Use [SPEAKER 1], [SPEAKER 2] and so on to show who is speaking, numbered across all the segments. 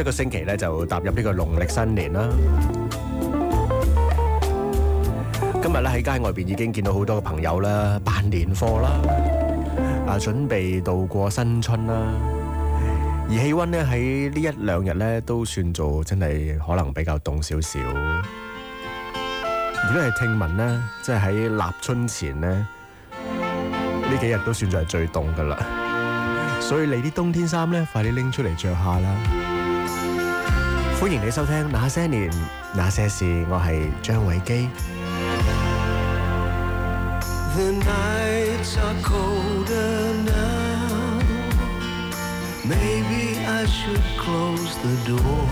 [SPEAKER 1] 一个星期咧就踏入呢个农历新年啦。今日咧喺街外边已经见到好多嘅朋友啦，办年货啦，啊，准备度过新春啦。而气温咧喺呢一两日咧都算做真系可能比较冻少少。如果系听闻咧，即系喺立春前咧呢几日都算做系最冻噶啦。所以你啲冬天衫咧，快啲拎出嚟着下啦。
[SPEAKER 2] The nights are colder now. Maybe I should close the door.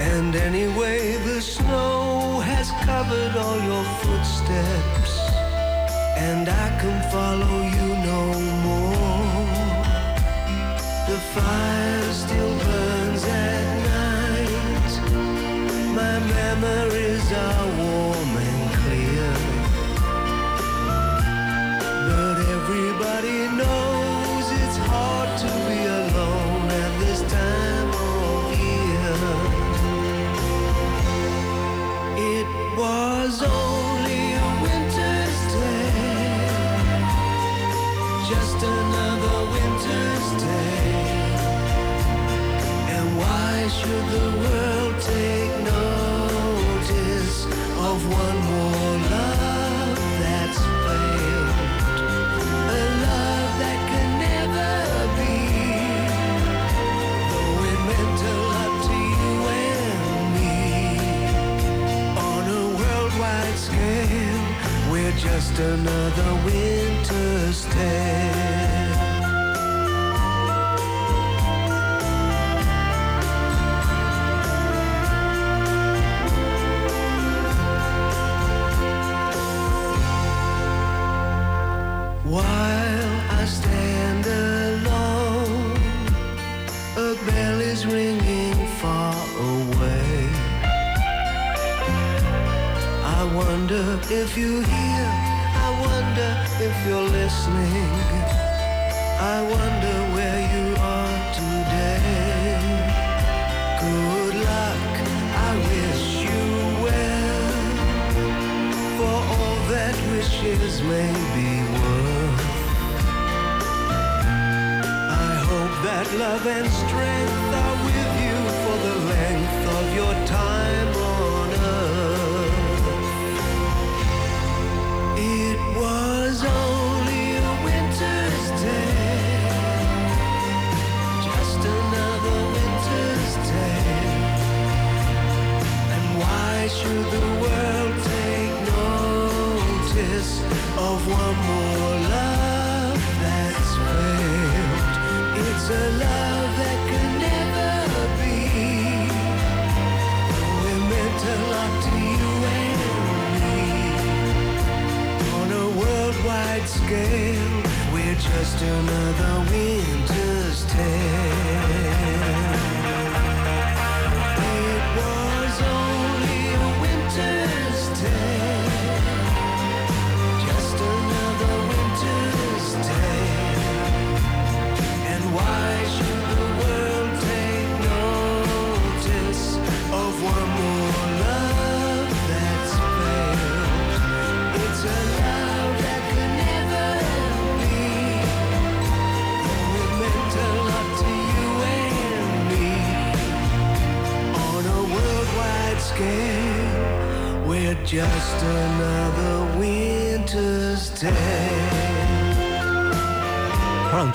[SPEAKER 2] And anyway, the snow has covered all your footsteps. And I can follow you no more fire still burns at night. My memory. should the world take notice of one more love that's failed? A love that can never be, though it meant a lot to you and me. On a worldwide scale, we're just another winter's tale. may be worth. I hope that love and strength.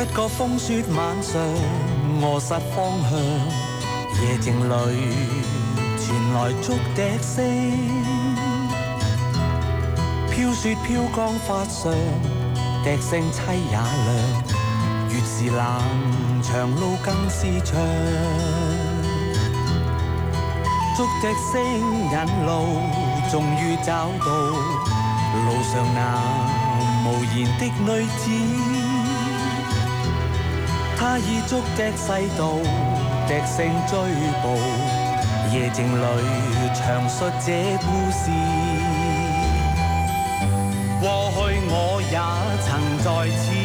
[SPEAKER 1] 一
[SPEAKER 3] 个风雪晚上，迷失方向。夜静里传来竹笛声，飘雪飘江发上，笛声凄也亮。越是冷，长路更是长。竹笛声引路，终于找到路上那无言的女子。他以足迹细道，笛声追捕，夜静里长述这故事。过去我也曾在此，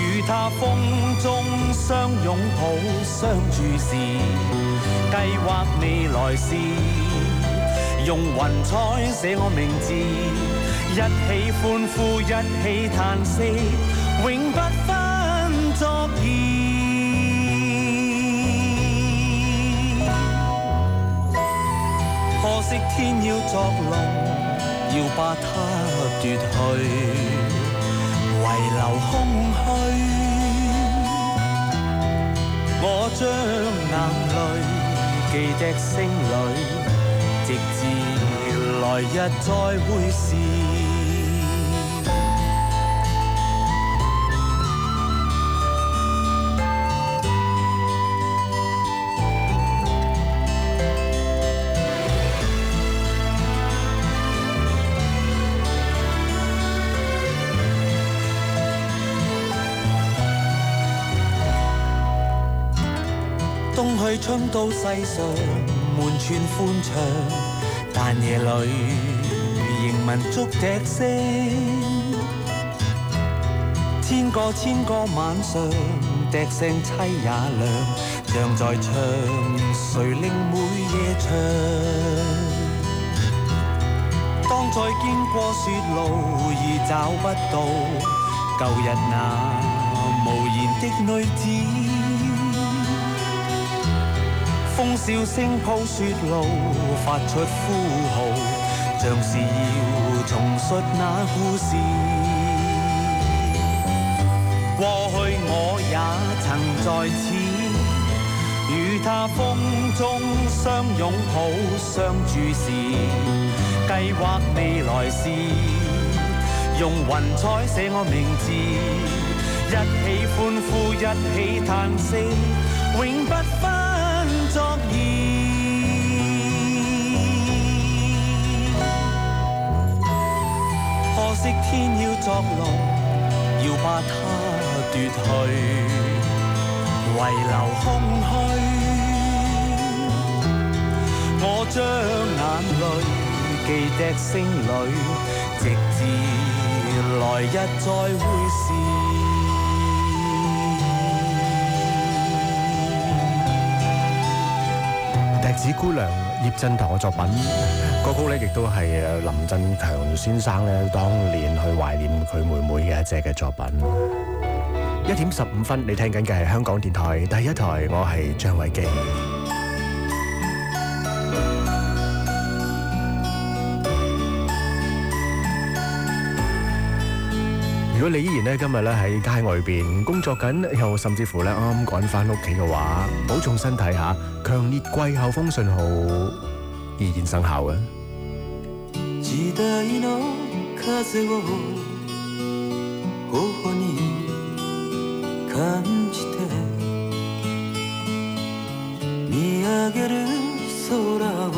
[SPEAKER 3] 与他风中相拥抱、相注视，计划未来事，用云彩写我名字，一起欢呼，一起叹息，永不。天要作弄，要把它夺去，遗留空虚。我将眼泪记的星里，直至来日再会时。春到世上，滿村歡唱，但夜裏仍聞竹笛聲。千個千個晚上，笛聲凄也亮，像在唱，誰令每夜长。當再經過雪路，已找不到舊日那無言的女子。风笑声铺雪路，发出呼号，像是要重述那故事。过去我也曾在此，与他风中相拥抱，相注视，计划未来事，用云彩写我名字，一起欢呼，一起叹息，永不分。识天要作弄，要把它夺去，遗留空虚。我将眼泪记得星里，直至来日再会时。
[SPEAKER 1] 笛子姑娘叶振堂作品。歌曲咧，亦都係林振強先生咧，當年去懷念佢妹妹嘅一只嘅作品。一點十五分，你聽緊嘅係香港電台第一台，我係張偉基。如果你依然咧今日咧喺街外邊工作緊，又甚至乎咧啱啱趕翻屋企嘅話，保重身體下強烈季候風信號依然生效嘅。
[SPEAKER 3] 代
[SPEAKER 4] の風を頬に感じて見上げる空を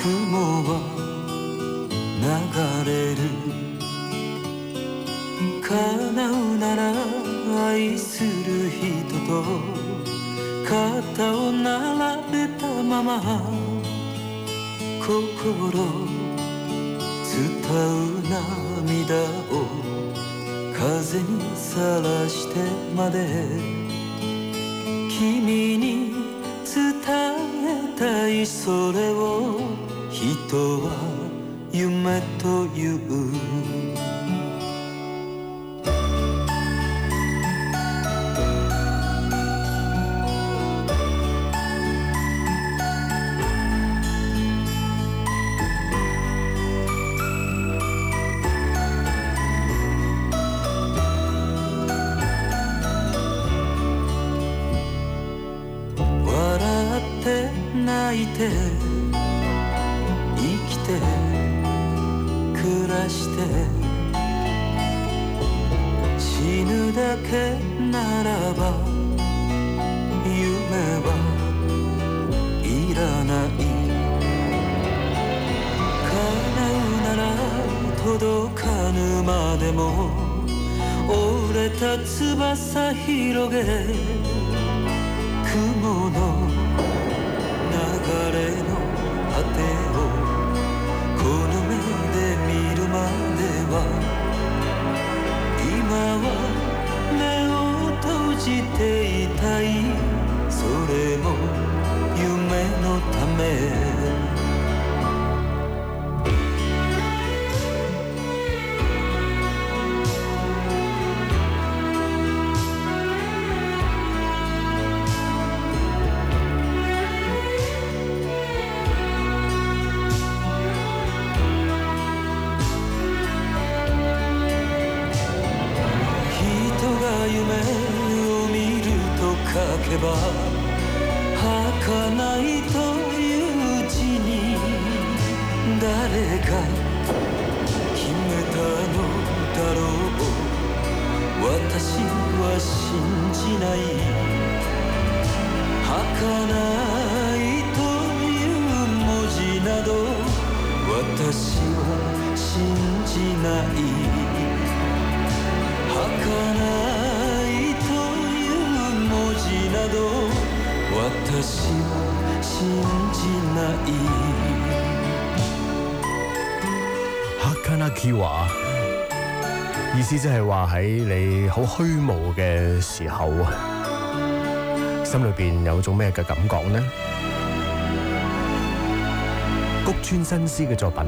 [SPEAKER 4] 雲は流れる叶うなら愛する人と肩を並べたまま心う涙を風にさらしてまで君に伝えたいそれを人は夢というけば儚いといううちに誰が決めたのだろう私は信じない儚いという文字など私は信じない儚い
[SPEAKER 1] 阿卡纳基华，意思即系话喺你好虚无嘅时候，心里边有种咩嘅感觉呢？谷川新司嘅作品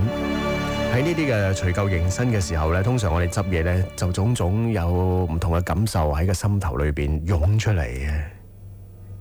[SPEAKER 1] 喺呢啲嘅除旧迎新嘅时候咧，通常我哋执嘢咧，就种种有唔同嘅感受喺个心头里边涌出嚟嘅。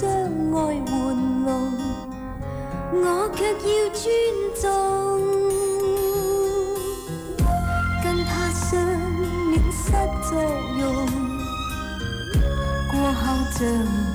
[SPEAKER 5] 将爱玩弄，我却要尊重。跟他相恋失作用，过后像。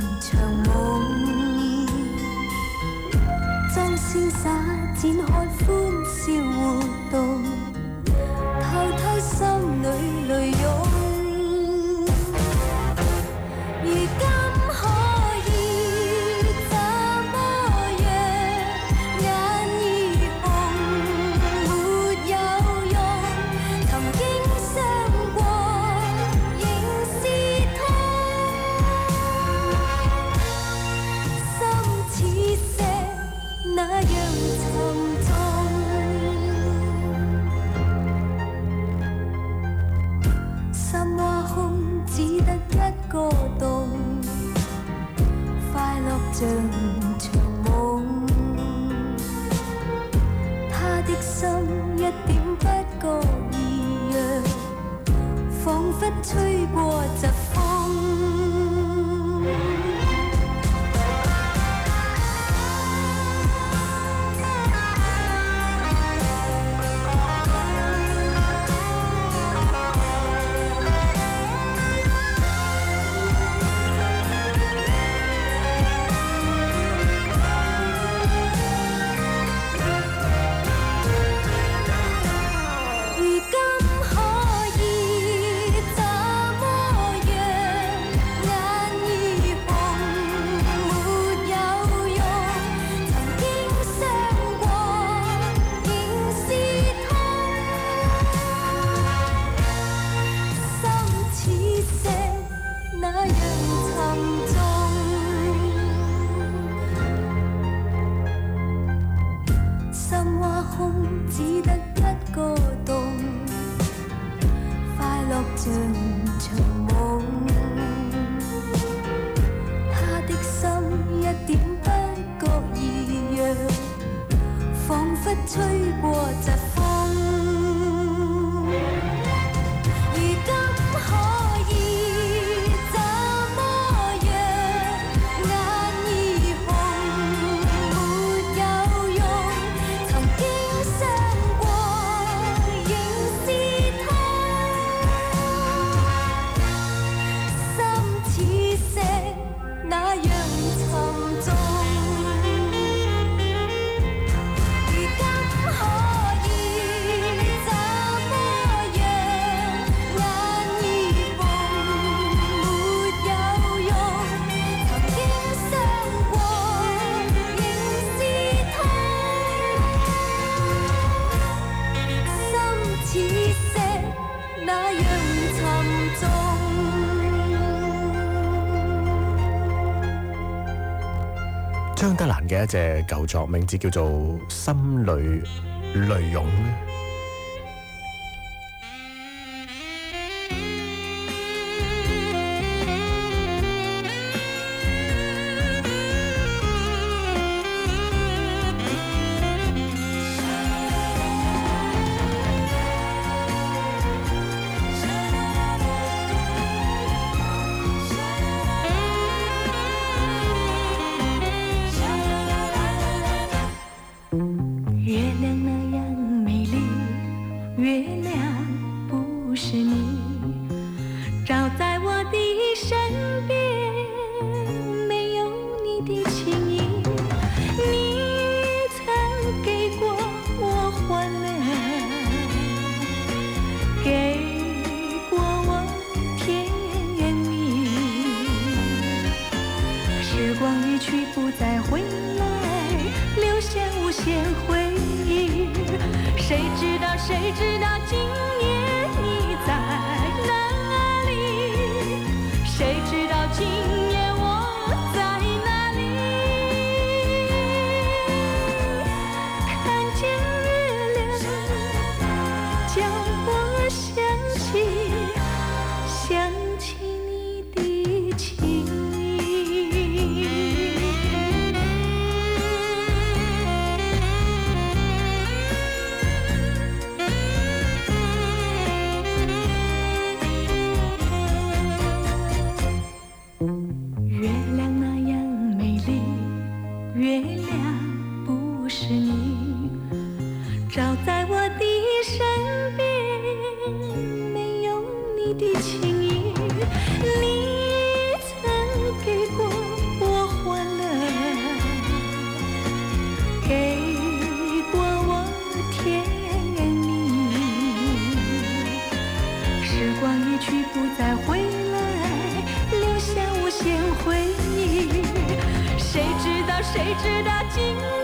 [SPEAKER 1] 一隻舊作，名字叫做《心裏淚湧》。
[SPEAKER 5] 月亮不是你照在。谁知道今？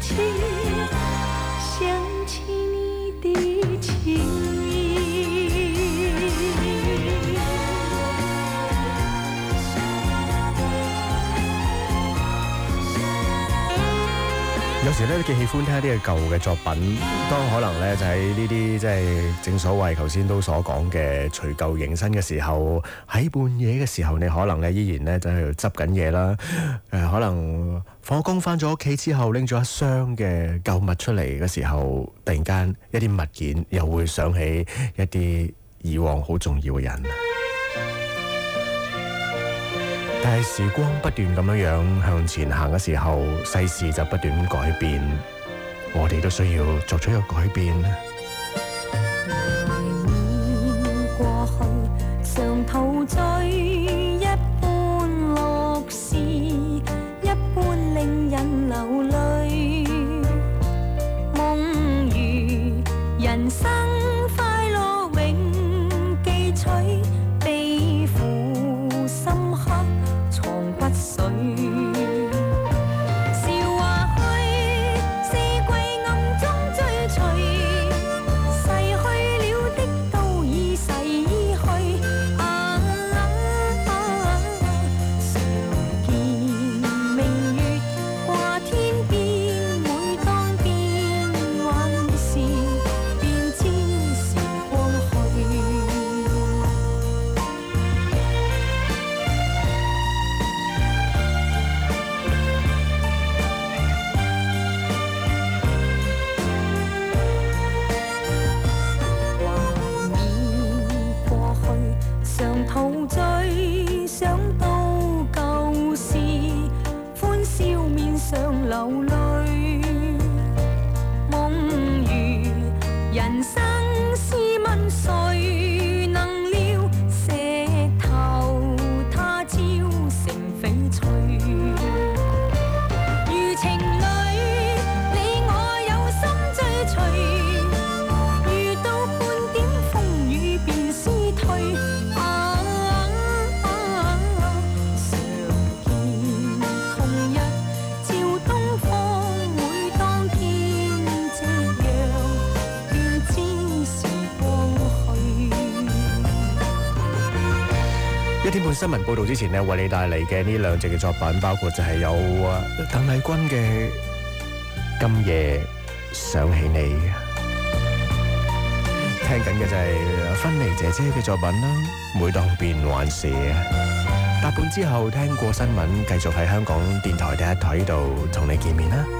[SPEAKER 5] 情。
[SPEAKER 1] 其實咧都幾喜歡聽一啲嘅舊嘅作品，當可能咧就喺呢啲即係正所謂頭先都所講嘅除舊迎新嘅時候，喺半夜嘅時候你可能咧依然咧就喺度執緊嘢啦。誒，可能放工翻咗屋企之後拎咗一箱嘅舊物出嚟嘅時候，突然間一啲物件又會想起一啲以往好重要嘅人。但系时光不断咁样样向前行嘅时候，世事就不断改变，我哋都需要作出一个改变。新闻报道之前呢为你带嚟嘅呢两只嘅作品，包括就系有邓丽君嘅《今夜想起你》，听紧嘅就系芬妮姐姐嘅作品啦，《每当变幻时》。大半之后听过新闻，继续喺香港电台第一台度同你见面啦。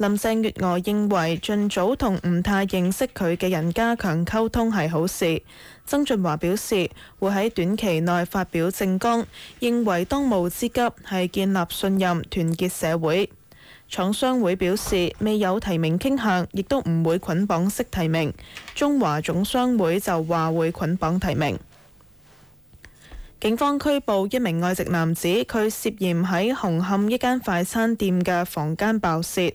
[SPEAKER 6] 林郑月娥認為尽早同唔太認識佢嘅人加強溝通係好事。曾俊華表示會喺短期內發表政纲，認為當務之急係建立信任、團結社會。廠商會表示未有提名傾向，亦都唔會捆綁式提名。中華總商會就話會捆綁提名。警方拘捕一名外籍男子，佢涉嫌喺紅磡一間快餐店嘅房間爆窃。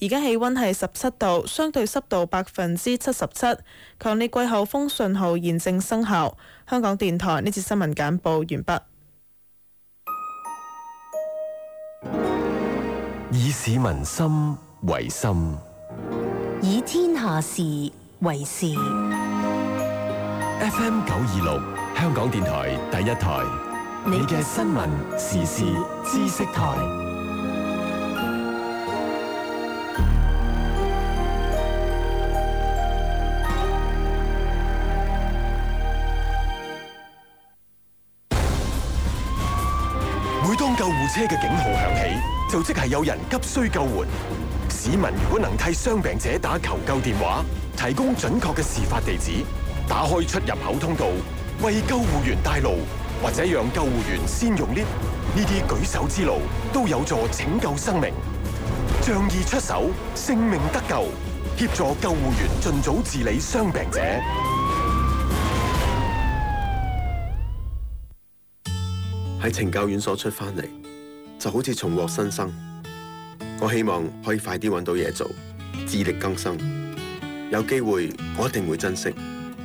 [SPEAKER 6] 而家气温系十七度，相对湿度百分之七十七。强烈季候风信号现正生效。香港电台呢次新闻简报完毕。
[SPEAKER 7] 以市民心为心，
[SPEAKER 8] 以天下事为事。
[SPEAKER 7] FM 九二六，香港电台第一台，你嘅新闻时事知识台。车嘅警号响起，就即系有人急需救援。市民如果能替伤病者打求救电话，提供准确嘅事发地址，打开出入口通道，为救护员带路，或者让救护员先用 lift，呢啲举手之劳都有助拯救生命。仗义出手，性命得救，协助救护员尽早治理伤病者。
[SPEAKER 9] 喺惩教院所出翻嚟。就好似重获新生，我希望可以快啲揾到嘢做，自力更生。有机会我一定会珍惜，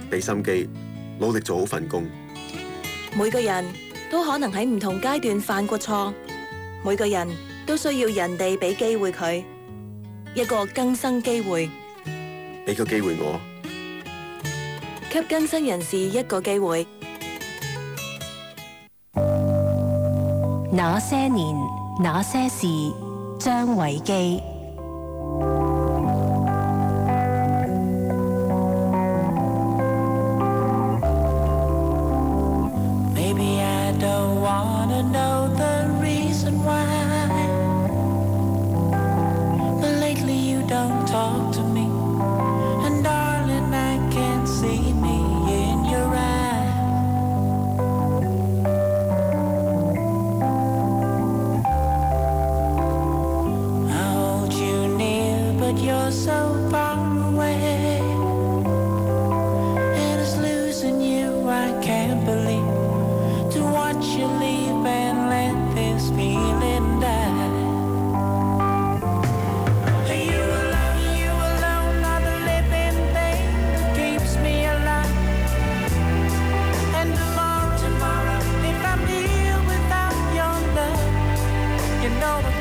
[SPEAKER 9] 俾心机，努力做好份工。
[SPEAKER 10] 每个人都可能喺唔同阶段犯过错，每个人都需要人哋俾机会佢一个更新机会，
[SPEAKER 9] 俾个机会我，
[SPEAKER 10] 给更新人士一个机会。
[SPEAKER 8] 那些年，那些事，张伟基。
[SPEAKER 4] know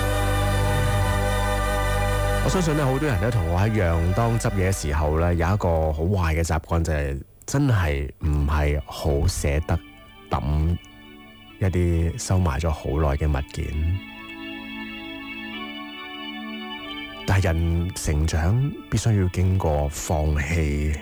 [SPEAKER 1] 相信咧，好多人咧同我一样，当执嘢嘅时候咧，有一个好坏嘅习惯，就系真系唔系好舍得抌一啲收埋咗好耐嘅物件。但系人成长必须要经过放弃。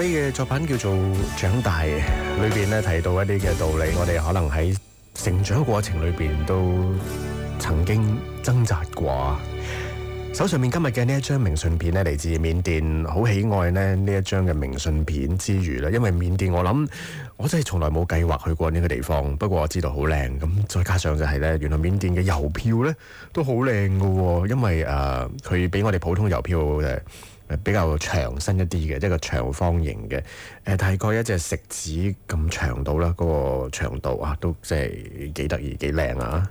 [SPEAKER 1] 飛嘅作品叫做《長大》，裏边咧提到一啲嘅道理，我哋可能喺成長過程裏边都曾經掙扎啩。手上面今日嘅呢一張明信片咧，嚟自緬甸，好喜愛咧呢一張嘅明信片之餘咧，因為緬甸我諗我真係從來冇計劃去過呢個地方，不過我知道好靚咁，再加上就係咧，原來緬甸嘅郵票咧都好靚噶喎，因為诶佢比我哋普通郵票誒。比較長身一啲嘅，一個長方形嘅，誒大概一隻食指咁長度啦，嗰個長度啊，都即係幾得意幾靚啊！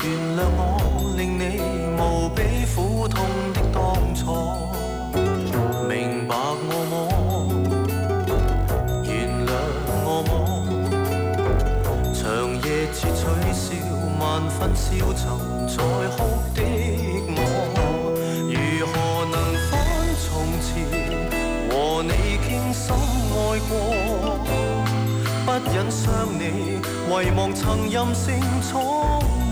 [SPEAKER 4] 原谅我，令你无比苦痛的当初，明白我么？原谅我么？长夜似取笑，万分消沉在哭的我，如何能返从前和你倾心爱过？不忍伤你，遗忘曾任性错。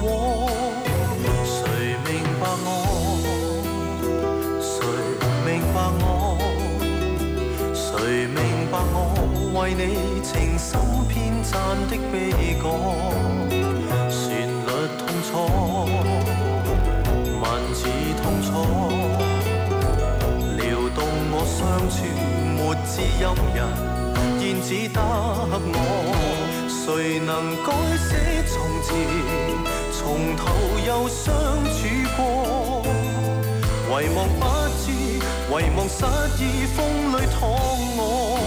[SPEAKER 4] 谁明白我？谁明白我？谁明白我为你情深偏赞的悲歌？旋律痛楚，文字痛楚，撩动我伤处，没知音人，现只得我。谁能改写从前？从头又相处过，遗望不知，遗望失意风里躺卧，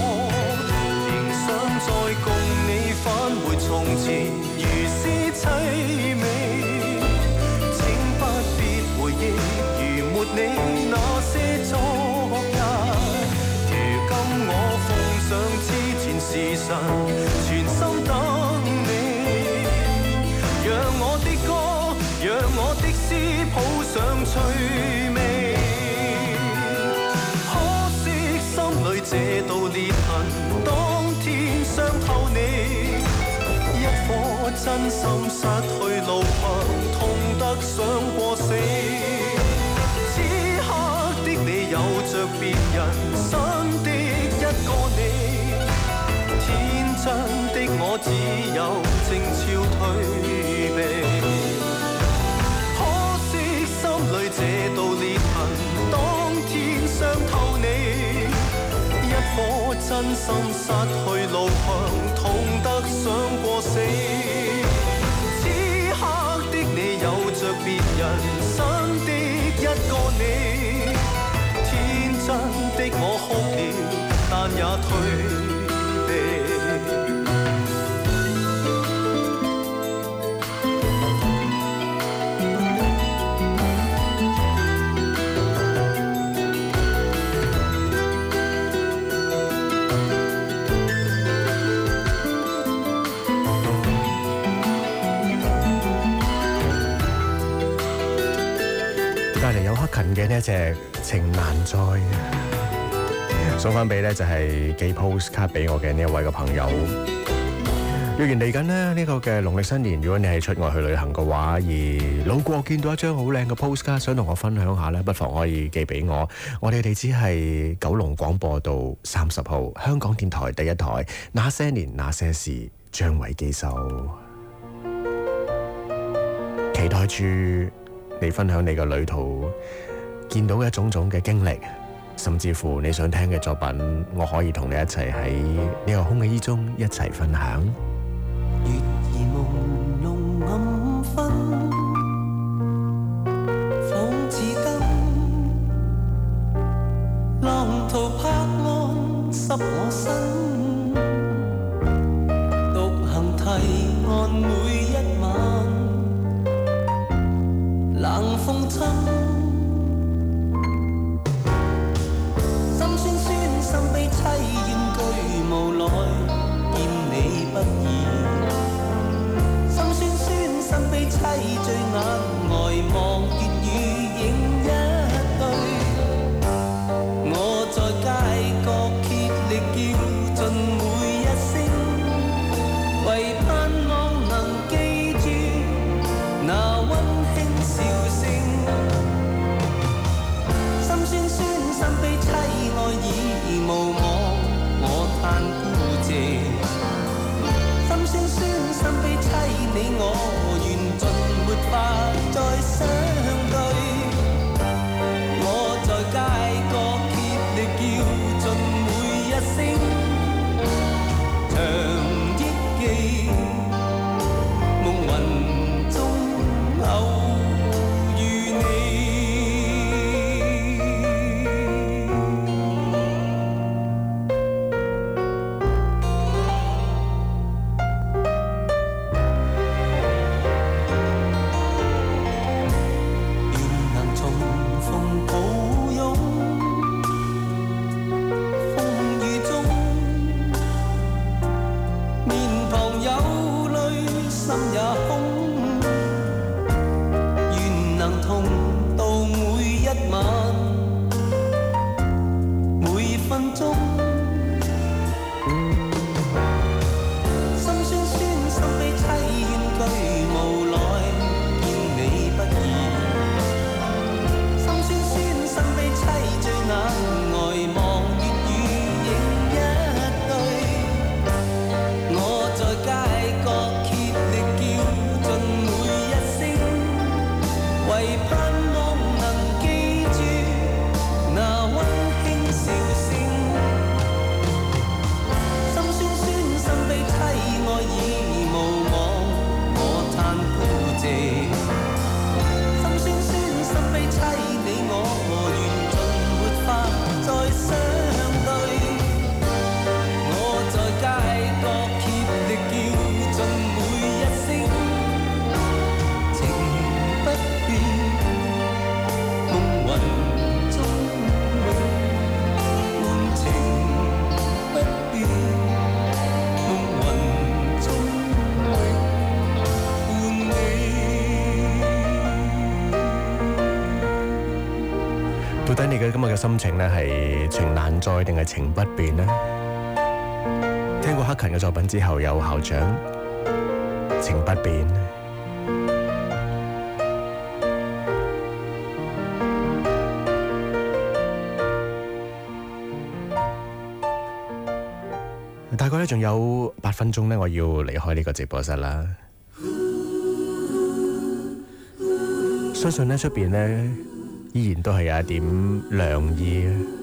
[SPEAKER 4] 仍想再共你返回从前，如诗凄美。请不必回忆，如没你那些昨日。如今我奉上痴缠时辰。想趣味，可惜心里这道裂痕，当天伤透你。一颗真心失去路向，痛得想过死。此刻的你有着别人新的一个你，天真的我只有静悄。真心失去路向，痛得想过死。此刻的你有着别人生的一个你，天真的我哭了，但也退。
[SPEAKER 1] 嘅呢一只情难再，送翻俾呢就系寄 post c a r d 俾我嘅呢一位嘅朋友。若然嚟紧呢呢个嘅农历新年，如果你系出外去旅行嘅话，而路过见到一张好靓嘅 post c a r d 想同我分享下呢，不妨可以寄俾我。我哋地址系九龙广播道三十号香港电台第一台。那些年那些事，張伟基收。期待住你分享你嘅旅途。見到嘅種種嘅經歷，甚至乎你想聽嘅作品，我可以同你一齊喺呢個空氣之中一齊分享。
[SPEAKER 4] 心情
[SPEAKER 1] 呢係情難再定係情不變呢聽過黑勤嘅作品之後，有校長情不變大概呢，仲有八分鐘呢，我要離開呢個直播室啦。相信呢出面呢依然都系有一点凉意啊！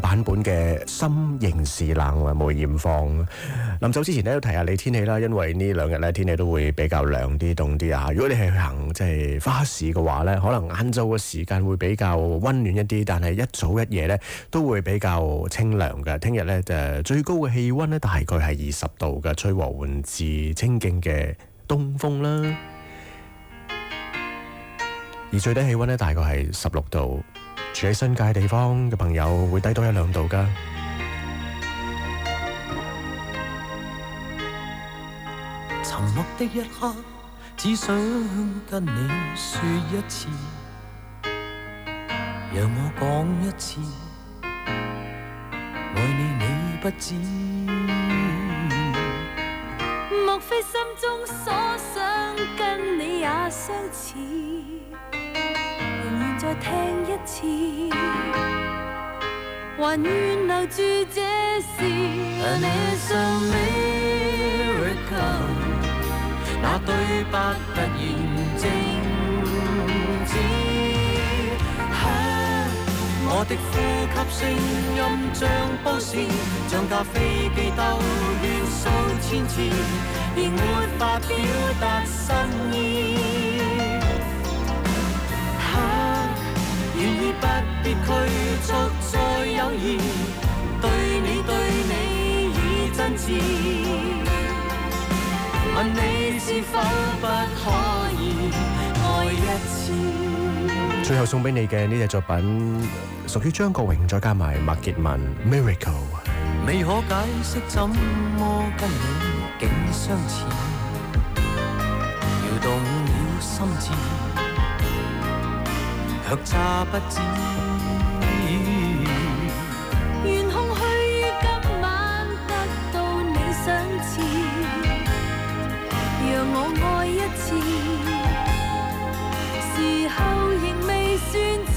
[SPEAKER 1] 版本嘅心仍是冷，梅艳芳。临走之前咧，都提下你天气啦，因为呢两日咧天气都会比较凉啲、冻啲啊。如果你系行即系花市嘅话咧，可能晏昼嘅时间会比较温暖一啲，但系一早一夜咧都会比较清凉嘅。听日咧就最高嘅气温咧大概系二十度嘅，吹和缓至清劲嘅东风啦。而最低气温咧大概系十六度。住喺新界地方嘅朋友會低多一兩度㗎。
[SPEAKER 4] 沉默的一刻，只想跟你说一次，讓我講一次，愛你你不知。
[SPEAKER 5] 莫非心中所想跟你也相似？再听一次，还愿留住
[SPEAKER 4] 这时。那对白突然静止，我的呼吸声音像布线，像架飞机兜圈数千次，仍没法表达心意。愿意不必拘束再友谊，对你对你已真挚。问你是否不可以爱一次？
[SPEAKER 1] 最后送俾你嘅呢只作品，属于张国荣，再加埋麦洁文《Miracle》。
[SPEAKER 4] 未可解释怎么跟你竟相似，摇动了心智。若差不緊，
[SPEAKER 5] 愿空虛今晚得到你賞賜，讓我愛一次，時候仍未算迟。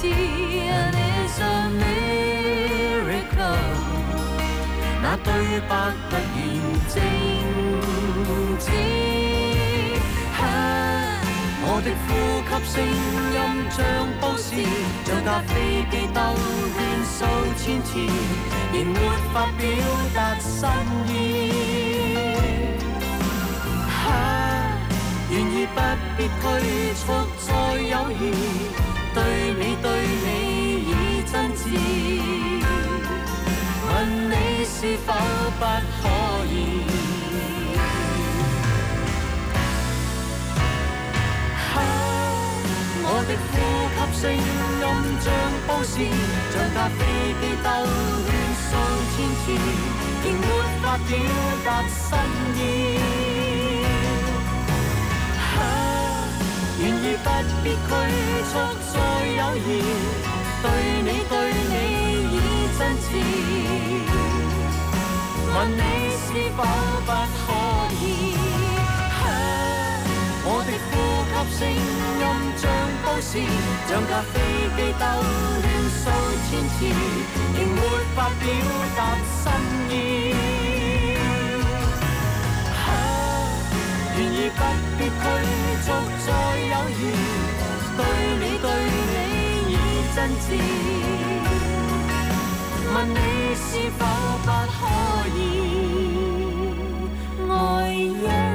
[SPEAKER 5] a n i s a miracle，
[SPEAKER 4] 那對白不完整。我的呼吸声音像布线，像架飞机兜圈数千次，仍没法表达心意。啊，愿意不必拘束再友谊，对你对你已真挚，问你是否不可以？我的呼吸声音像布线，像架飞机兜圈上天次，
[SPEAKER 3] 仍没法表达心意。哈，愿意不必拘束再友谊，对你对你已真挚，问你是否不可以？哈，我的。急声音像刀片，像架飞机兜了数千次，仍没法表达心意。哈，愿意不必拘束，再有缘，对你对你已真挚。问你是否不可以爱一？